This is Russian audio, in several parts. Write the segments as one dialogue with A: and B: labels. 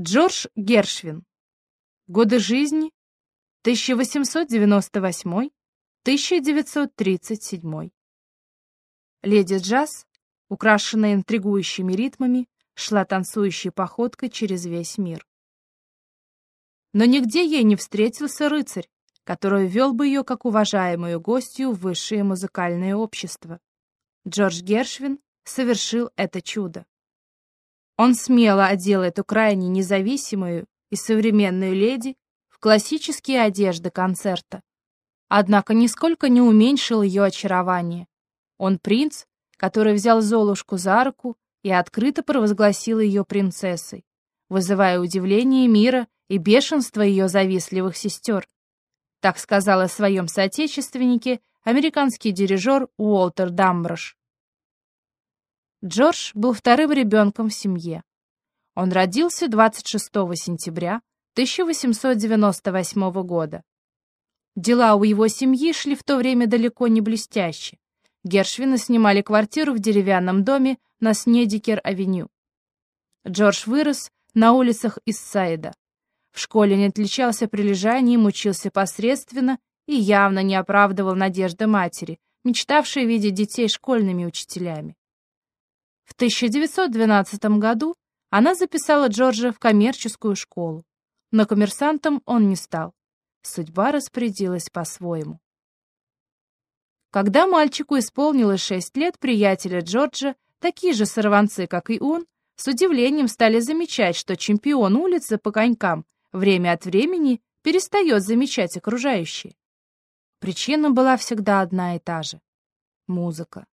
A: Джордж Гершвин. Годы жизни 1898-1937. Леди Джаз, украшенная интригующими ритмами, шла танцующей походкой через весь мир. Но нигде ей не встретился рыцарь, который вел бы ее как уважаемую гостью в высшее музыкальное общество. Джордж Гершвин совершил это чудо. Он смело одел эту крайне независимую и современную леди в классические одежды концерта. Однако нисколько не уменьшил ее очарование. Он принц, который взял Золушку за руку и открыто провозгласил ее принцессой, вызывая удивление мира и бешенство ее завистливых сестер. Так сказал о своем соотечественнике американский дирижер Уолтер Дамброш. Джордж был вторым ребенком в семье. Он родился 26 сентября 1898 года. Дела у его семьи шли в то время далеко не блестяще. Гершвины снимали квартиру в деревянном доме на Снедикер-авеню. Джордж вырос на улицах Иссайда. В школе не отличался прилежанием, учился посредственно и явно не оправдывал надежды матери, мечтавшей видеть детей школьными учителями. В 1912 году она записала Джорджа в коммерческую школу, но коммерсантом он не стал. Судьба распорядилась по-своему. Когда мальчику исполнилось шесть лет, приятеля Джорджа, такие же сорванцы, как и он, с удивлением стали замечать, что чемпион улицы по конькам время от времени перестает замечать окружающие. Причина была всегда одна и та же — музыка.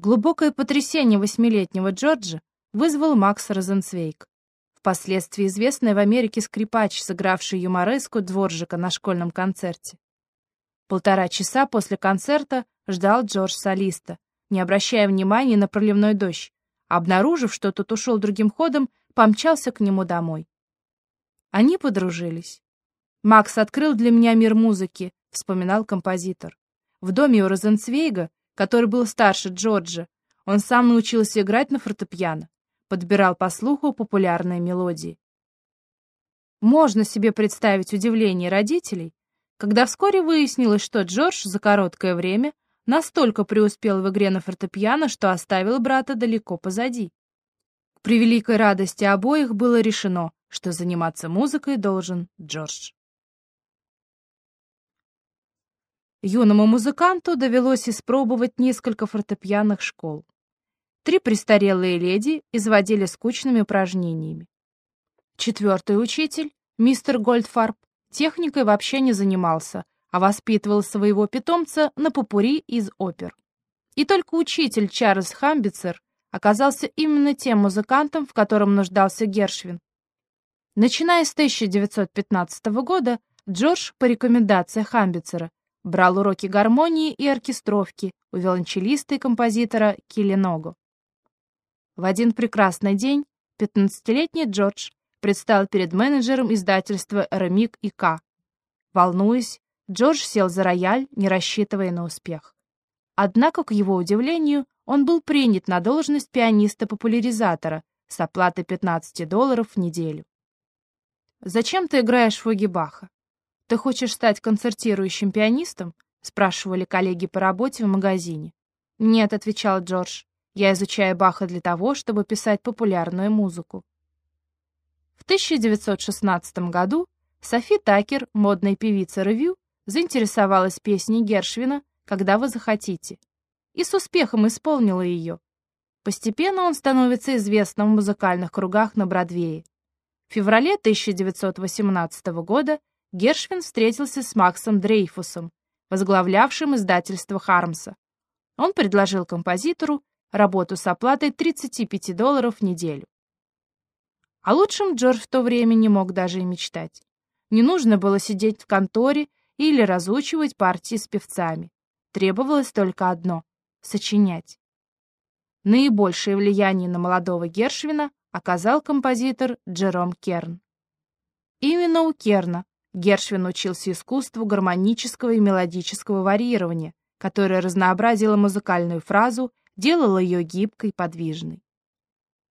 A: Глубокое потрясение восьмилетнего Джорджа вызвал Макс Розенцвейк, впоследствии известный в Америке скрипач, сыгравший юмореску Дворжика на школьном концерте. Полтора часа после концерта ждал Джордж солиста, не обращая внимания на проливной дождь. Обнаружив, что тот ушел другим ходом, помчался к нему домой. Они подружились. «Макс открыл для меня мир музыки», — вспоминал композитор. В доме у Розенцвейга который был старше Джорджа, он сам научился играть на фортепиано, подбирал по слуху популярные мелодии. Можно себе представить удивление родителей, когда вскоре выяснилось, что Джордж за короткое время настолько преуспел в игре на фортепиано, что оставил брата далеко позади. К превеликой радости обоих было решено, что заниматься музыкой должен Джордж. Юному музыканту довелось испробовать несколько фортепианных школ. Три престарелые леди изводили скучными упражнениями. Четвертый учитель, мистер Гольдфарб, техникой вообще не занимался, а воспитывал своего питомца на попури из опер. И только учитель Чарльз Хамбицер оказался именно тем музыкантом, в котором нуждался Гершвин. Начиная с 1915 года, Джордж по рекомендации Хамбицера Брал уроки гармонии и оркестровки у виолончелиста и композитора Килиногу. В один прекрасный день 15-летний Джордж предстал перед менеджером издательства «Ремик и К». Волнуясь, Джордж сел за рояль, не рассчитывая на успех. Однако, к его удивлению, он был принят на должность пианиста-популяризатора с оплатой 15 долларов в неделю. «Зачем ты играешь фуги Баха?» «Ты хочешь стать концертирующим пианистом?» — спрашивали коллеги по работе в магазине. «Нет», — отвечал Джордж, — «я изучаю Баха для того, чтобы писать популярную музыку». В 1916 году Софи Такер, модная певица ревью, заинтересовалась песней Гершвина «Когда вы захотите» и с успехом исполнила ее. Постепенно он становится известным в музыкальных кругах на Бродвее. В феврале 1918 года Гершвин встретился с Максом Дрейфусом, возглавлявшим издательство Хармса. Он предложил композитору работу с оплатой 35 долларов в неделю. О лучшем Джордж в то время не мог даже и мечтать. Не нужно было сидеть в конторе или разучивать партии с певцами. Требовалось только одно — сочинять. Наибольшее влияние на молодого Гершвина оказал композитор Джером Керн. Именно у Керна Гершвин учился искусству гармонического и мелодического варьирования, которое разнообразило музыкальную фразу, делало ее гибкой, подвижной.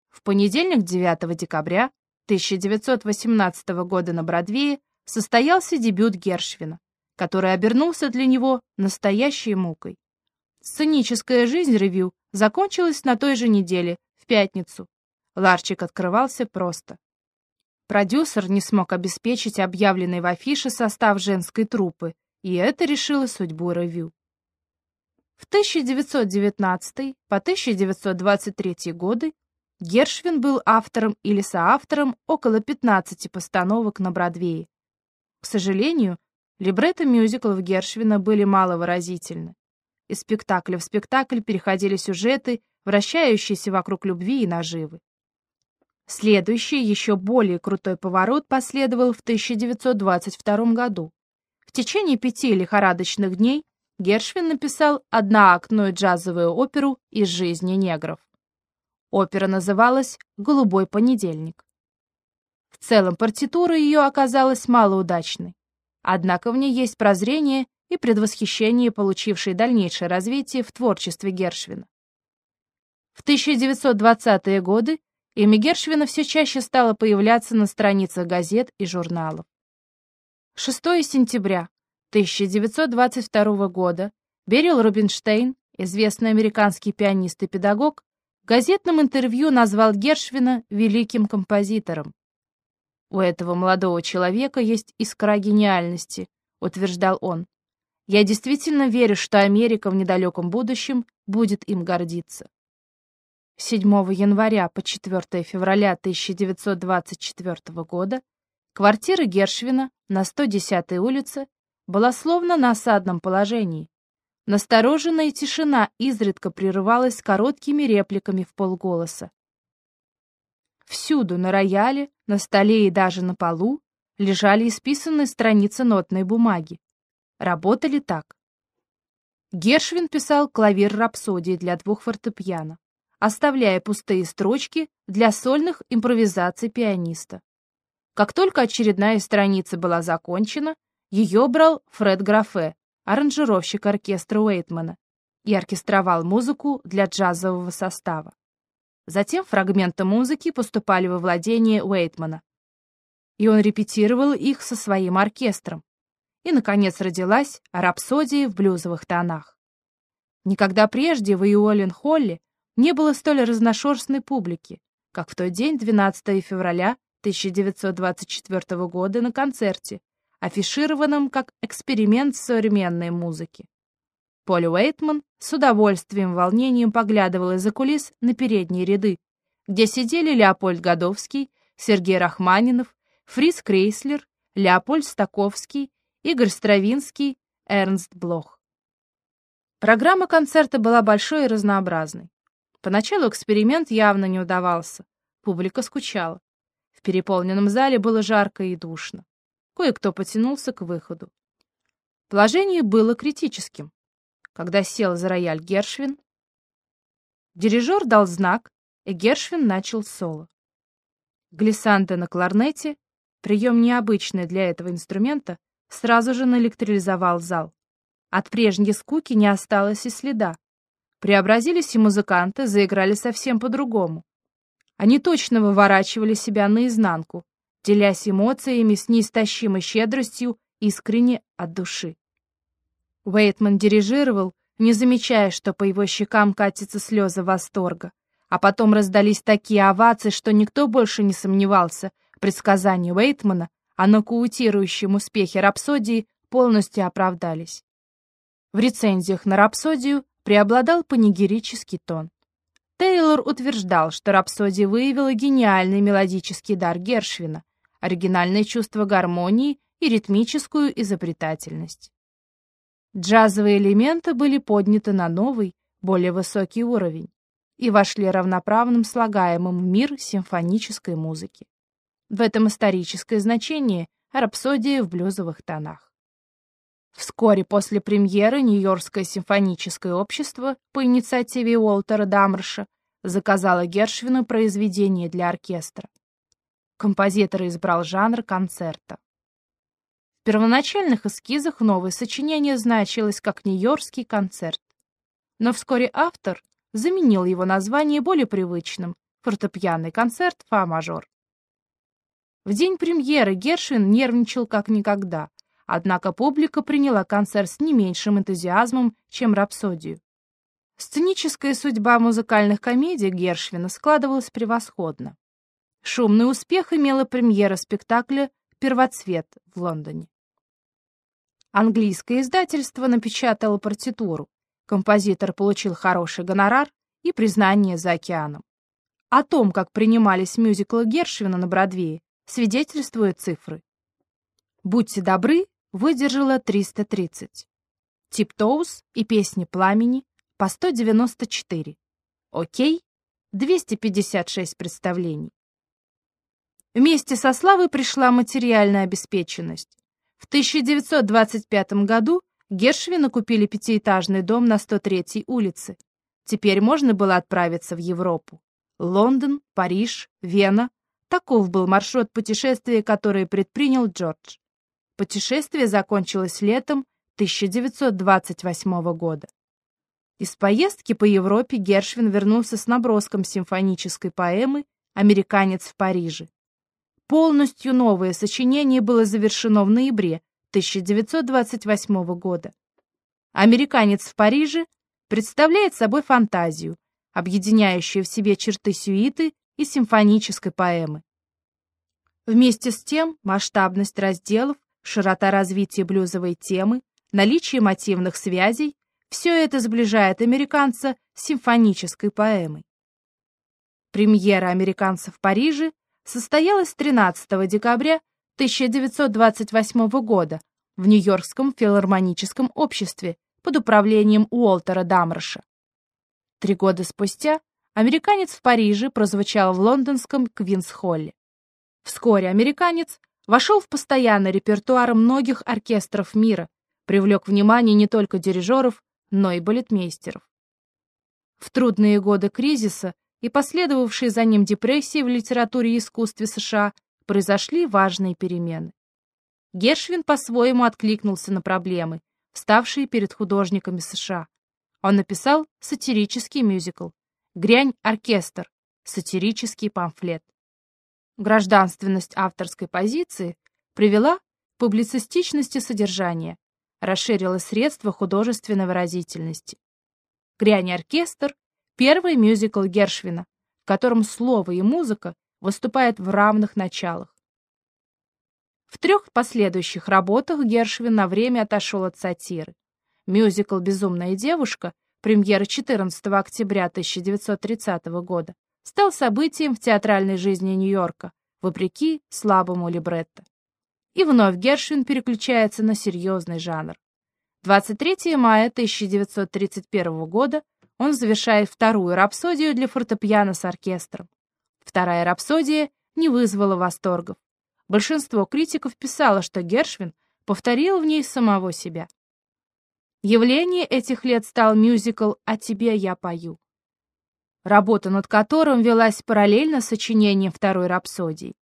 A: В понедельник, 9 декабря, 1918 года на Бродвее состоялся дебют Гершвина, который обернулся для него настоящей мукой. Сценическая жизнь ревю закончилась на той же неделе, в пятницу. Ларчик открывался просто. Продюсер не смог обеспечить объявленный в афише состав женской труппы, и это решило судьбу ревю. В 1919 по 1923 годы Гершвин был автором или соавтором около 15 постановок на Бродвее. К сожалению, либретто мюзиклов Гершвина были маловыразительны. Из спектакля в спектакль переходили сюжеты, вращающиеся вокруг любви и наживы. Следующий, еще более крутой поворот последовал в 1922 году. В течение пяти лихорадочных дней Гершвин написал одноактную джазовую оперу из жизни негров. Опера называлась «Голубой понедельник». В целом партитура ее оказалась малоудачной, однако в ней есть прозрение и предвосхищение, получившее дальнейшее развитие в творчестве Гершвина. В 1920-е годы Имя Гершвина все чаще стало появляться на страницах газет и журналов. 6 сентября 1922 года Берил Рубинштейн, известный американский пианист и педагог, в газетном интервью назвал Гершвина великим композитором. «У этого молодого человека есть искра гениальности», — утверждал он. «Я действительно верю, что Америка в недалеком будущем будет им гордиться». 7 января по 4 февраля 1924 года квартира Гершвина на 110-й улице была словно на осадном положении. Настороженная тишина изредка прерывалась короткими репликами в полголоса. Всюду, на рояле, на столе и даже на полу, лежали исписанные страницы нотной бумаги. Работали так. Гершвин писал клавир рапсодии для двух фортепиано оставляя пустые строчки для сольных импровизаций пианиста. Как только очередная страница была закончена, ее брал Фред Графе, аранжировщик оркестра Уэйтмана, и оркестровал музыку для джазового состава. Затем фрагменты музыки поступали во владение Уэйтмана, и он репетировал их со своим оркестром. И, наконец, родилась рапсодия в блюзовых тонах. Никогда прежде в Иуоллен-Холле не было столь разношерстной публики, как в тот день, 12 февраля 1924 года, на концерте, афишированном как эксперимент современной музыки. Поль Уэйтман с удовольствием волнением поглядывал из-за кулис на передние ряды, где сидели Леопольд Годовский, Сергей Рахманинов, Фрис Крейслер, Леопольд Стаковский, Игорь Стравинский, Эрнст Блох. Программа концерта была большой и разнообразной. Поначалу эксперимент явно не удавался. Публика скучала. В переполненном зале было жарко и душно. Кое-кто потянулся к выходу. Положение было критическим. Когда сел за рояль Гершвин, дирижер дал знак, и Гершвин начал соло. Глиссанде на кларнете, прием необычный для этого инструмента, сразу же наэлектризовал зал. От прежней скуки не осталось и следа. Преобразились и музыканты, заиграли совсем по-другому. Они точно выворачивали себя наизнанку, делясь эмоциями с неистощимой щедростью, искренне от души. Уэйтман дирижировал, не замечая, что по его щекам катятся слезы восторга, а потом раздались такие овации, что никто больше не сомневался, предсказания Уэйтмана о нокаутирующем успехе рапсодии полностью оправдались. В рецензиях на рапсодию преобладал панигерический тон. Тейлор утверждал, что рапсодия выявила гениальный мелодический дар Гершвина, оригинальное чувство гармонии и ритмическую изобретательность. Джазовые элементы были подняты на новый, более высокий уровень и вошли равноправным слагаемым в мир симфонической музыки. В этом историческое значение рапсодия в блюзовых тонах. Вскоре после премьеры Нью-Йоркское симфоническое общество по инициативе Уолтера Дамрша заказало Гершвину произведение для оркестра. Композитор избрал жанр концерта. В первоначальных эскизах новое сочинение значилось как Нью-Йоркский концерт, но вскоре автор заменил его название более привычным — фортепианный концерт фа-мажор. В день премьеры Гершвин нервничал как никогда, однако публика приняла концерт с не меньшим энтузиазмом, чем «Рапсодию». Сценическая судьба музыкальных комедий Гершвина складывалась превосходно. Шумный успех имела премьера спектакля «Первоцвет» в Лондоне. Английское издательство напечатало партитуру. Композитор получил хороший гонорар и признание за океаном. О том, как принимались мюзиклы Гершвина на Бродвее, свидетельствуют цифры. «Будьте добры» выдержала 330. «Тип-Тоус» и «Песни пламени» по 194. «Окей» — 256 представлений. Вместе со славой пришла материальная обеспеченность. В 1925 году Гершвина купили пятиэтажный дом на 103-й улице. Теперь можно было отправиться в Европу. Лондон, Париж, Вена, Таков был маршрут путешествия, который предпринял Джордж. Путешествие закончилось летом 1928 года. Из поездки по Европе Гершвин вернулся с наброском симфонической поэмы «Американец в Париже». Полностью новое сочинение было завершено в ноябре 1928 года. «Американец в Париже» представляет собой фантазию, объединяющую в себе черты сюиты и симфонической поэмы. Вместе с тем масштабность разделов, широта развития блюзовой темы, наличие мотивных связей – все это сближает американца с симфонической поэмой. Премьера американцев в Париже состоялась 13 декабря 1928 года в Нью-Йоркском филармоническом обществе под управлением Уолтера Дамроша. Три года спустя «Американец в Париже» прозвучал в лондонском Квинс-Холле. Вскоре «Американец» вошел в постоянный репертуар многих оркестров мира, привлек внимание не только дирижеров, но и балетмейстеров. В трудные годы кризиса и последовавшие за ним депрессии в литературе и искусстве США произошли важные перемены. Гершвин по-своему откликнулся на проблемы, вставшие перед художниками США. Он написал сатирический мюзикл Грянь оркестр. Сатирический памфлет. Гражданственность авторской позиции привела к публицистичности содержания, расширила средства художественной выразительности. Грянь оркестр — первый мюзикл Гершвина, в котором слово и музыка выступают в равных началах. В трех последующих работах Гершвин на время отошел от сатиры. Мюзикл «Безумная девушка» премьера 14 октября 1930 года, стал событием в театральной жизни Нью-Йорка, вопреки слабому либретто. И вновь Гершвин переключается на серьезный жанр. 23 мая 1931 года он завершает вторую рапсодию для фортепиано с оркестром. Вторая рапсодия не вызвала восторгов. Большинство критиков писало, что Гершвин повторил в ней самого себя. Явление этих лет стал мюзикл «О тебе я пою», работа над которым велась параллельно с сочинением второй рапсодии.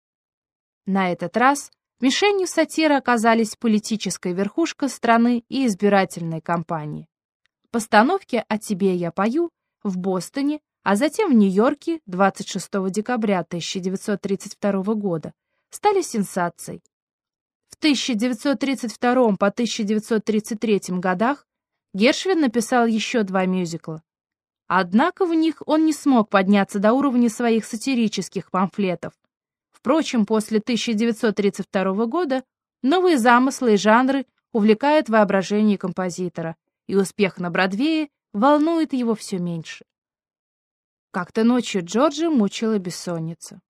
A: На этот раз мишенью сатиры оказались политическая верхушка страны и избирательные кампании. Постановки «О тебе я пою» в Бостоне, а затем в Нью-Йорке 26 декабря 1932 года стали сенсацией. В 1932 по 1933 годах Гершвин написал еще два мюзикла. Однако в них он не смог подняться до уровня своих сатирических памфлетов. Впрочем, после 1932 года новые замыслы и жанры увлекают воображение композитора, и успех на Бродвее волнует его все меньше. Как-то ночью Джорджа мучила бессонница,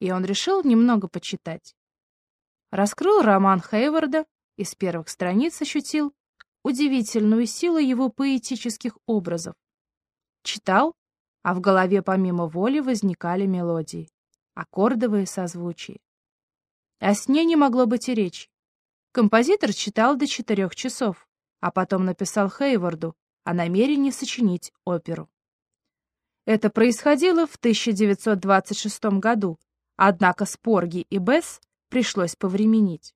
A: и он решил немного почитать раскрыл роман Хейварда и с первых страниц ощутил удивительную силу его поэтических образов. Читал, а в голове помимо воли возникали мелодии, аккордовые созвучия. О сне не могло быть и речи. Композитор читал до четырех часов, а потом написал Хейварду о намерении сочинить оперу. Это происходило в 1926 году, однако Спорги и Бесс пришлось повременить.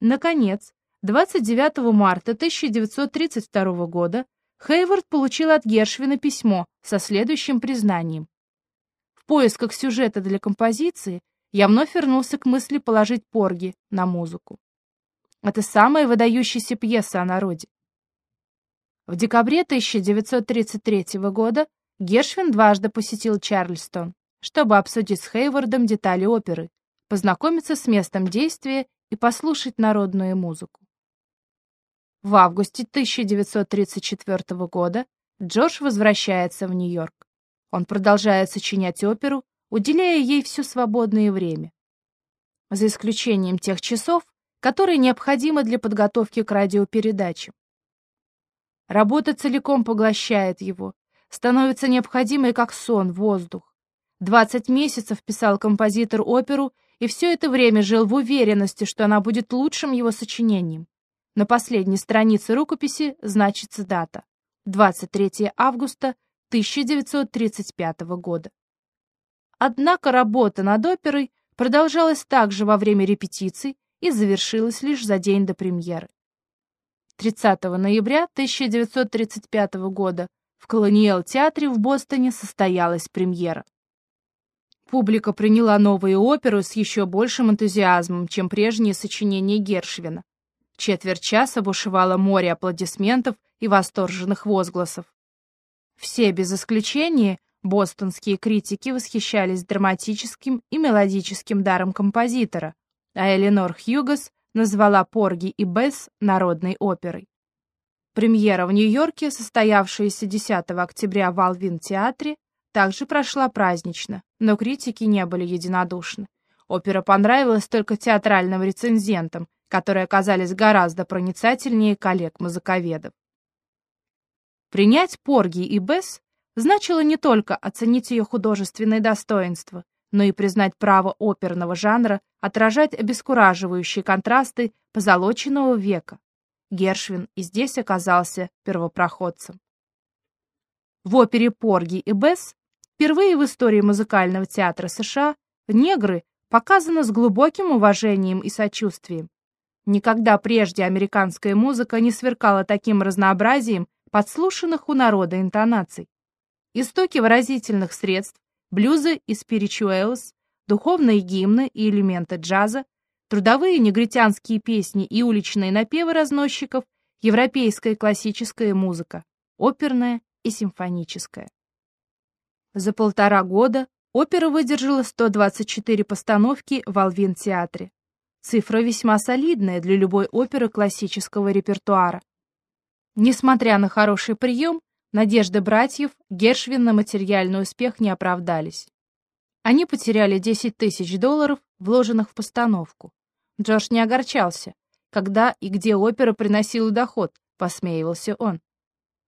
A: Наконец, 29 марта 1932 года Хейвард получил от Гершвина письмо со следующим признанием. В поисках сюжета для композиции я вновь вернулся к мысли положить Порги на музыку. Это самая выдающаяся пьеса о народе. В декабре 1933 года Гершвин дважды посетил Чарльстон, чтобы обсудить с Хейвардом детали оперы, познакомиться с местом действия и послушать народную музыку. В августе 1934 года Джордж возвращается в Нью-Йорк. Он продолжает сочинять оперу, уделяя ей все свободное время. За исключением тех часов, которые необходимы для подготовки к радиопередачам. Работа целиком поглощает его, становится необходимой как сон, воздух. Двадцать месяцев писал композитор оперу и все это время жил в уверенности, что она будет лучшим его сочинением. На последней странице рукописи значится дата — 23 августа 1935 года. Однако работа над оперой продолжалась также во время репетиций и завершилась лишь за день до премьеры. 30 ноября 1935 года в Колониал-театре в Бостоне состоялась премьера. Публика приняла новую оперу с еще большим энтузиазмом, чем прежние сочинения Гершвина. Четверть часа бушевало море аплодисментов и восторженных возгласов. Все, без исключения, бостонские критики восхищались драматическим и мелодическим даром композитора, а Эленор Хьюгас назвала Порги и Бесс народной оперой. Премьера в Нью-Йорке, состоявшаяся 10 октября в Алвин-театре, также прошла празднично, но критики не были единодушны. Опера понравилась только театральным рецензентам, которые оказались гораздо проницательнее коллег-музыковедов. Принять Порги и Бесс значило не только оценить ее художественные достоинства, но и признать право оперного жанра отражать обескураживающие контрасты позолоченного века. Гершвин и здесь оказался первопроходцем. В опере «Порги и Бесс» Впервые в истории музыкального театра США негры показаны с глубоким уважением и сочувствием. Никогда прежде американская музыка не сверкала таким разнообразием подслушанных у народа интонаций. Истоки выразительных средств, блюзы и спиричуэлс, духовные гимны и элементы джаза, трудовые негритянские песни и уличные напевы разносчиков, европейская классическая музыка, оперная и симфоническая. За полтора года опера выдержала 124 постановки в Алвин-театре. Цифра весьма солидная для любой оперы классического репертуара. Несмотря на хороший прием, надежды братьев Гершвин на материальный успех не оправдались. Они потеряли 10 тысяч долларов, вложенных в постановку. Джордж не огорчался, когда и где опера приносила доход, посмеивался он.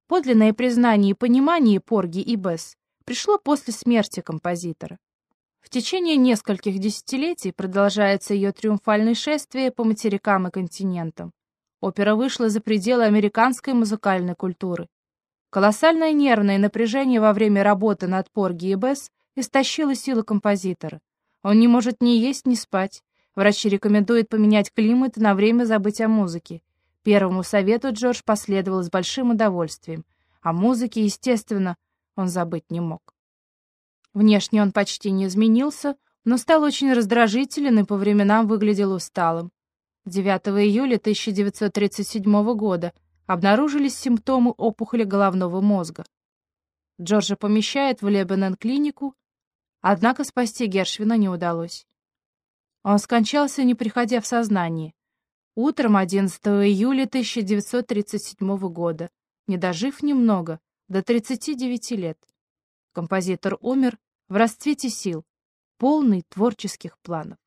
A: Подлинное признание и понимание Порги и Бесс пришло после смерти композитора. В течение нескольких десятилетий продолжается ее триумфальное шествие по материкам и континентам. Опера вышла за пределы американской музыкальной культуры. Колоссальное нервное напряжение во время работы над Порги и Бесс истощило силы композитора. Он не может ни есть, ни спать. Врачи рекомендуют поменять климат на время забыть о музыке. Первому совету Джордж последовал с большим удовольствием. О музыке, естественно, он забыть не мог. Внешне он почти не изменился, но стал очень раздражителен и по временам выглядел усталым. 9 июля 1937 года обнаружились симптомы опухоли головного мозга. Джорджа помещают в Лебенен-клинику, однако спасти Гершвина не удалось. Он скончался, не приходя в сознание, утром 11 июля 1937 года, не дожив немного, до 39 лет. Композитор умер в расцвете сил, полный творческих планов.